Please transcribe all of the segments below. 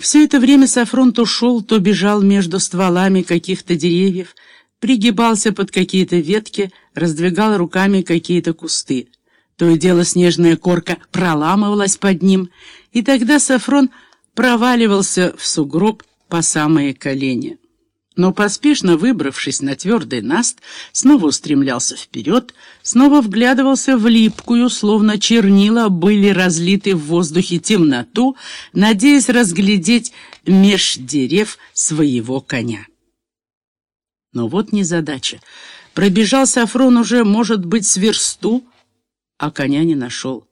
Все это время Сафрон то шел, то бежал между стволами каких-то деревьев, пригибался под какие-то ветки, раздвигал руками какие-то кусты. То и дело снежная корка проламывалась под ним, и тогда Сафрон проваливался в сугроб по самые колени. Но поспешно выбравшись на твердый наст, снова устремлялся вперед, снова вглядывался в липкую, словно чернила были разлиты в воздухе темноту, надеясь разглядеть меж дерев своего коня. Но вот незадача. Пробежал Сафрон уже, может быть, с версту, а коня не нашел.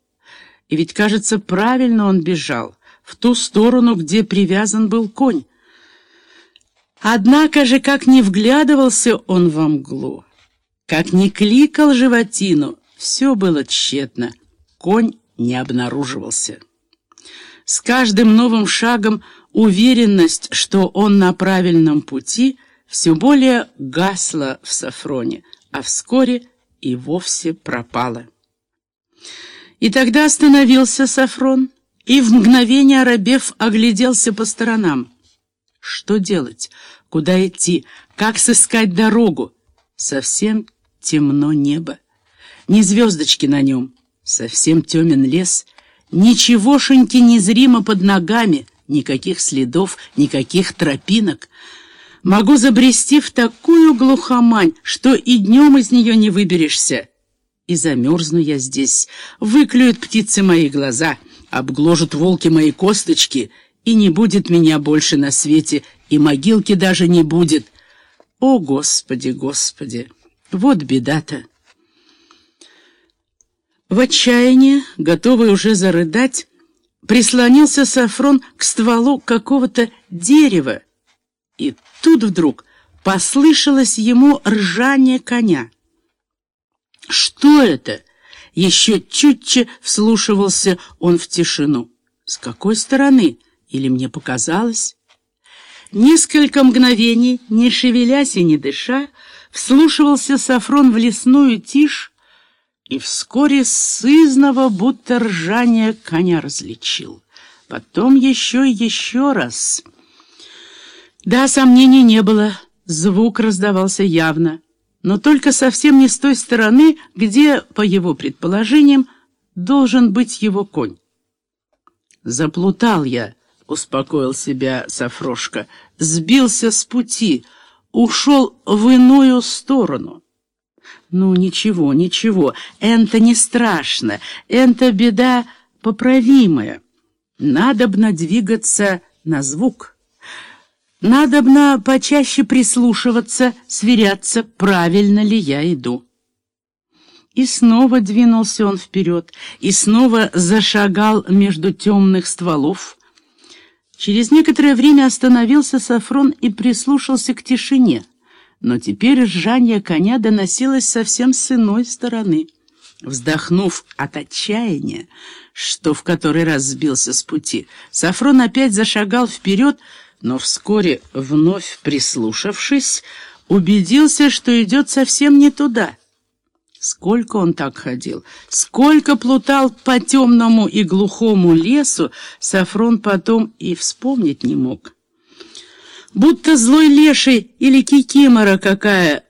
И ведь, кажется, правильно он бежал, в ту сторону, где привязан был конь. Однако же, как не вглядывался он во мглу, как не кликал животину, все было тщетно, конь не обнаруживался. С каждым новым шагом уверенность, что он на правильном пути, все более гасла в Сафроне, а вскоре и вовсе пропала. И тогда остановился Сафрон, и в мгновение оробев огляделся по сторонам. Что делать? Куда идти? Как сыскать дорогу? Совсем темно небо. Ни звездочки на нем. Совсем темен лес. Ничегошеньки незримо под ногами. Никаких следов, никаких тропинок. Могу забрести в такую глухомань, что и днем из нее не выберешься и замерзну я здесь. Выклюют птицы мои глаза, обгложат волки мои косточки, и не будет меня больше на свете, и могилки даже не будет. О, Господи, Господи! Вот беда-то! В отчаянии, готовый уже зарыдать, прислонился Сафрон к стволу какого-то дерева, и тут вдруг послышалось ему ржание коня. «Что это?» Еще чутче вслушивался он в тишину. «С какой стороны? Или мне показалось?» Несколько мгновений, не шевелясь и не дыша, вслушивался Сафрон в лесную тишь и вскоре сызного, будто ржание коня различил. Потом еще и еще раз. Да, сомнений не было, звук раздавался явно но только совсем не с той стороны, где, по его предположениям, должен быть его конь. «Заплутал я», — успокоил себя Сафрошка, — «сбился с пути, ушел в иную сторону». «Ну, ничего, ничего, это не страшно, это беда поправимая. Надобно двигаться на звук». Надобно почаще прислушиваться, сверяться, правильно ли я иду. И снова двинулся он вперед, и снова зашагал между темных стволов. Через некоторое время остановился Сафрон и прислушался к тишине, но теперь ржание коня доносилось совсем с иной стороны. Вздохнув от отчаяния, что в который раз сбился с пути, Сафрон опять зашагал вперед, но вскоре, вновь прислушавшись, убедился, что идет совсем не туда. Сколько он так ходил, сколько плутал по темному и глухому лесу, Сафрон потом и вспомнить не мог. Будто злой леший или кикимора какая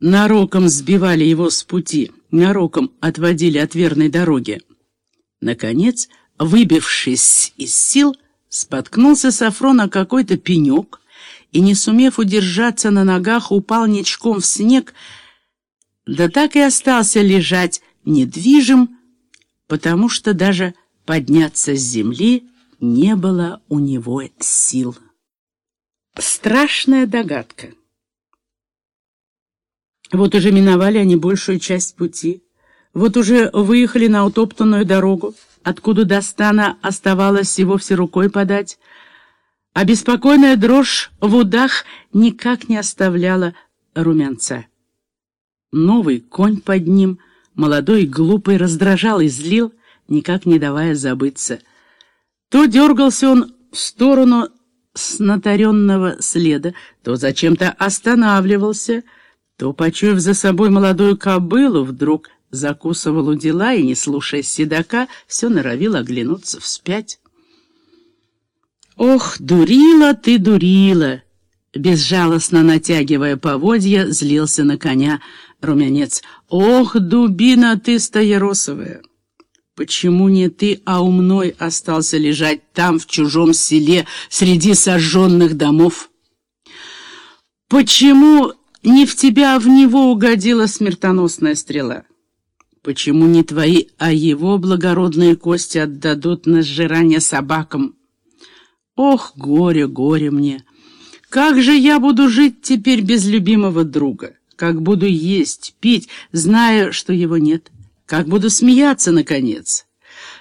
нароком сбивали его с пути, нароком отводили от верной дороги. Наконец, выбившись из сил, Споткнулся Сафрон о какой-то пенек и, не сумев удержаться на ногах, упал ничком в снег, да так и остался лежать недвижим, потому что даже подняться с земли не было у него сил. Страшная догадка. Вот уже миновали они большую часть пути, вот уже выехали на утоптанную дорогу, откуда до стана оставалось всего все рукой подать, а беспокойная дрожь в удах никак не оставляла румянца. Новый конь под ним, молодой глупый, раздражал и злил, никак не давая забыться. То дергался он в сторону с натаренного следа, то зачем-то останавливался, то, почуяв за собой молодую кобылу, вдруг закусывал у дела и, не слушая седока, все норовил оглянуться вспять. «Ох, дурила ты, дурила!» Безжалостно натягивая поводья, злился на коня румянец. «Ох, дубина ты стояросовая! Почему не ты, а умной остался лежать там, в чужом селе, среди сожженных домов? Почему не в тебя, а в него угодила смертоносная стрела?» Почему не твои, а его благородные кости отдадут на сжирание собакам? Ох, горе, горе мне! Как же я буду жить теперь без любимого друга? Как буду есть, пить, зная, что его нет? Как буду смеяться, наконец?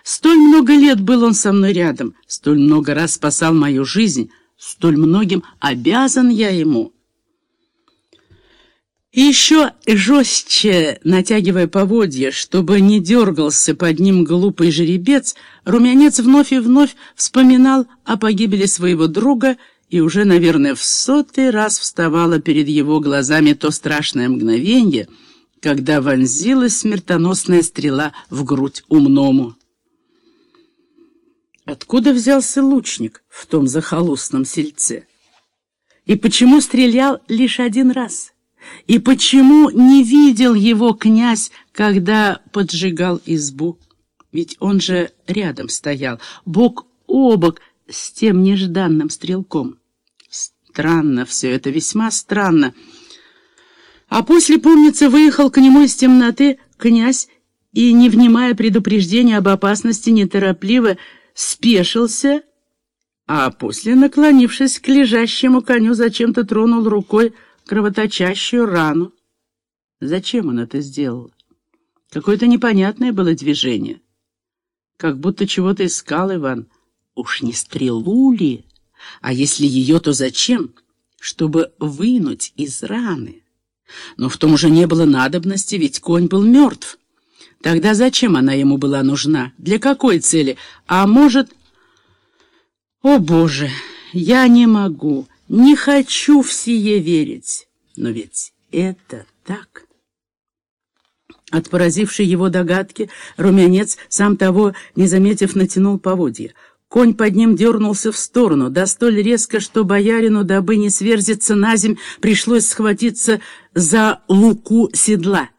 Столь много лет был он со мной рядом, столь много раз спасал мою жизнь, столь многим обязан я ему». И еще жестче, натягивая поводья, чтобы не дергался под ним глупый жеребец, румянец вновь и вновь вспоминал о погибели своего друга и уже, наверное, в сотый раз вставало перед его глазами то страшное мгновенье, когда вонзилась смертоносная стрела в грудь умному. Откуда взялся лучник в том захолустном сельце? И почему стрелял лишь один раз? И почему не видел его князь, когда поджигал избу? Ведь он же рядом стоял, бок о бок с тем нежданным стрелком. Странно все это, весьма странно. А после, помнится, выехал к нему из темноты князь и, не внимая предупреждения об опасности, неторопливо спешился, а после, наклонившись к лежащему коню, зачем-то тронул рукой кровоточащую рану. Зачем он это сделал? Какое-то непонятное было движение. Как будто чего-то искал Иван. Уж не стрелу ли? А если ее, то зачем? Чтобы вынуть из раны. Но в том уже не было надобности, ведь конь был мертв. Тогда зачем она ему была нужна? Для какой цели? А может... О, Боже, я не могу, не хочу в сие верить. Но ведь это так. От поразившей его догадки румянец, сам того не заметив, натянул поводья. Конь под ним дернулся в сторону, да столь резко, что боярину, дабы не сверзиться на земь, пришлось схватиться за луку седла.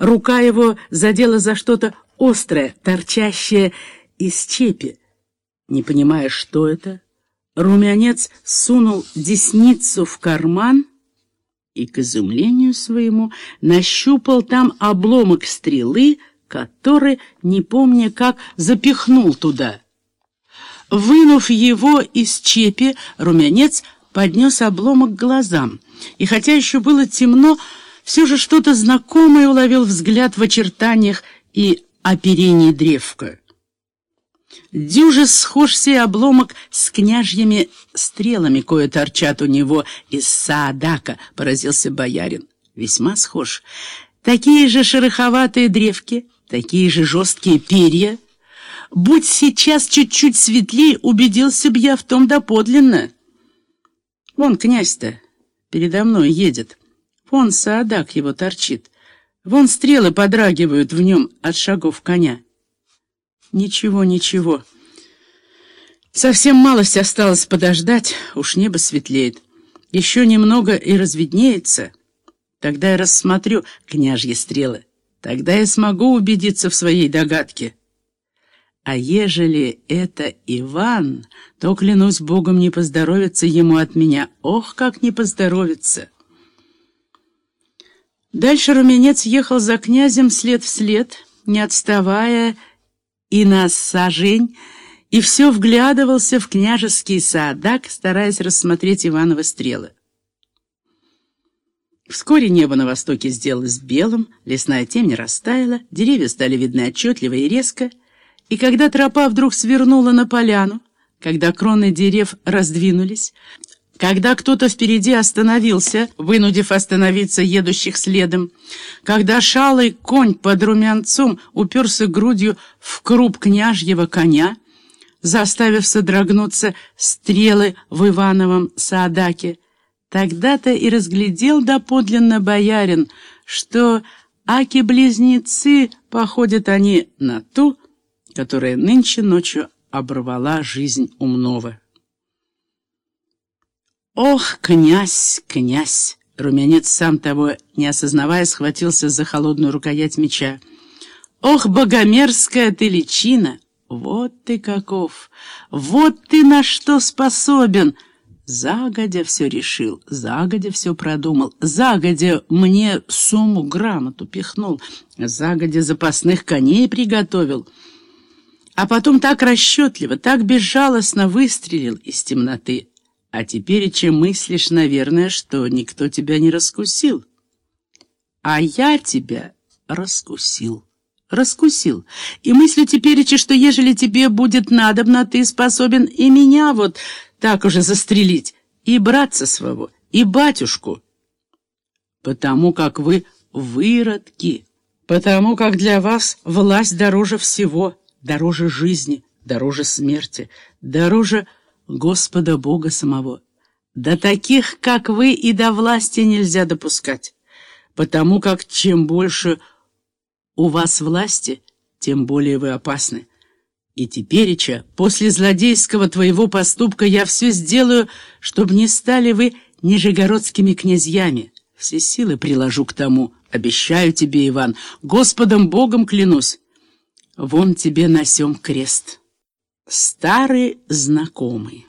Рука его задела за что-то острое, торчащее из чепи. Не понимая, что это, Румянец сунул десницу в карман и, к изумлению своему, нащупал там обломок стрелы, который, не помня как, запихнул туда. Вынув его из чепи, румянец поднес обломок к глазам, и хотя еще было темно, все же что-то знакомое уловил взгляд в очертаниях и оперении древка. Дюже схож сей обломок с княжьими стрелами, кое торчат у него из Саадака, поразился боярин. Весьма схож. Такие же шероховатые древки, такие же жесткие перья. Будь сейчас чуть-чуть светлее, убедился б я в том доподлинно. Вон князь-то передо мной едет. Вон Саадак его торчит. Вон стрелы подрагивают в нем от шагов коня. Ничего, ничего. Совсем малость осталось подождать, уж небо светлеет. Еще немного и разведнеется. Тогда я рассмотрю княжьи стрелы. Тогда я смогу убедиться в своей догадке. А ежели это Иван, то, клянусь Богом, не поздоровится ему от меня. Ох, как не поздоровится! Дальше Румянец ехал за князем след в след, не отставая и на сажень, и все вглядывался в княжеский садак, стараясь рассмотреть Ивановы стрелы. Вскоре небо на востоке сделалось белым, лесная темень растаяла, деревья стали видны отчетливо и резко, и когда тропа вдруг свернула на поляну, когда кроны дерев раздвинулись, когда кто-то впереди остановился, вынудив остановиться едущих следом, когда шалый конь под румянцом уперся грудью в круп княжьего коня, заставив содрогнуться стрелы в Ивановом Саадаке, тогда-то и разглядел доподлинно боярин, что аки-близнецы походят они на ту, которая нынче ночью оборвала жизнь умного. Ох, князь, князь! Румянец, сам того не осознавая, схватился за холодную рукоять меча. Ох, богомерзкая ты личина! Вот ты каков! Вот ты на что способен! Загодя все решил, загодя все продумал, загодя мне сумму грамоту пихнул, загодя запасных коней приготовил. А потом так расчетливо, так безжалостно выстрелил из темноты. А теперь чем мыслишь, наверное, что никто тебя не раскусил. А я тебя раскусил. Раскусил. И мыслю теперь, что ежели тебе будет надобно, ты способен и меня вот так уже застрелить, и братца своего, и батюшку. Потому как вы выродки, потому как для вас власть дороже всего, дороже жизни, дороже смерти, дороже Господа Бога самого. До таких, как вы, и до власти нельзя допускать, потому как чем больше у вас власти, тем более вы опасны. И тепереча, после злодейского твоего поступка, я все сделаю, чтобы не стали вы нижегородскими князьями. Все силы приложу к тому, обещаю тебе, Иван, Господом Богом клянусь. Вон тебе насем крест». Старый знакомый.